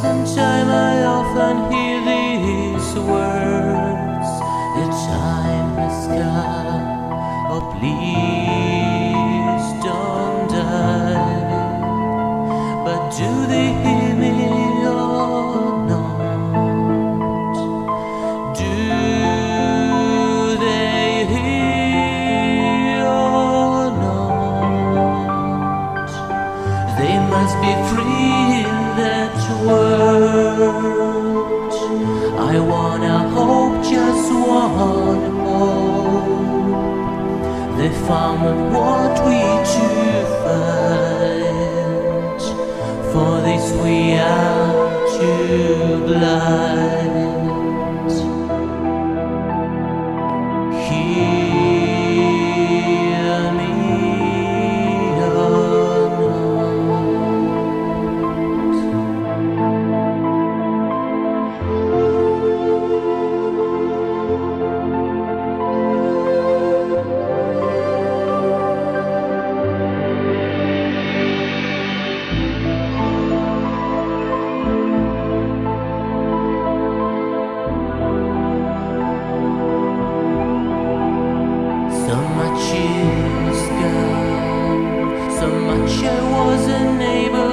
Sometime I often hear these words The time has come Oh please don't die But do they hear me or not? Do they hear or not? They must be free that world. I wanna hope, just one hope. They found what we to find. For this we are too blind. So much I wasn't able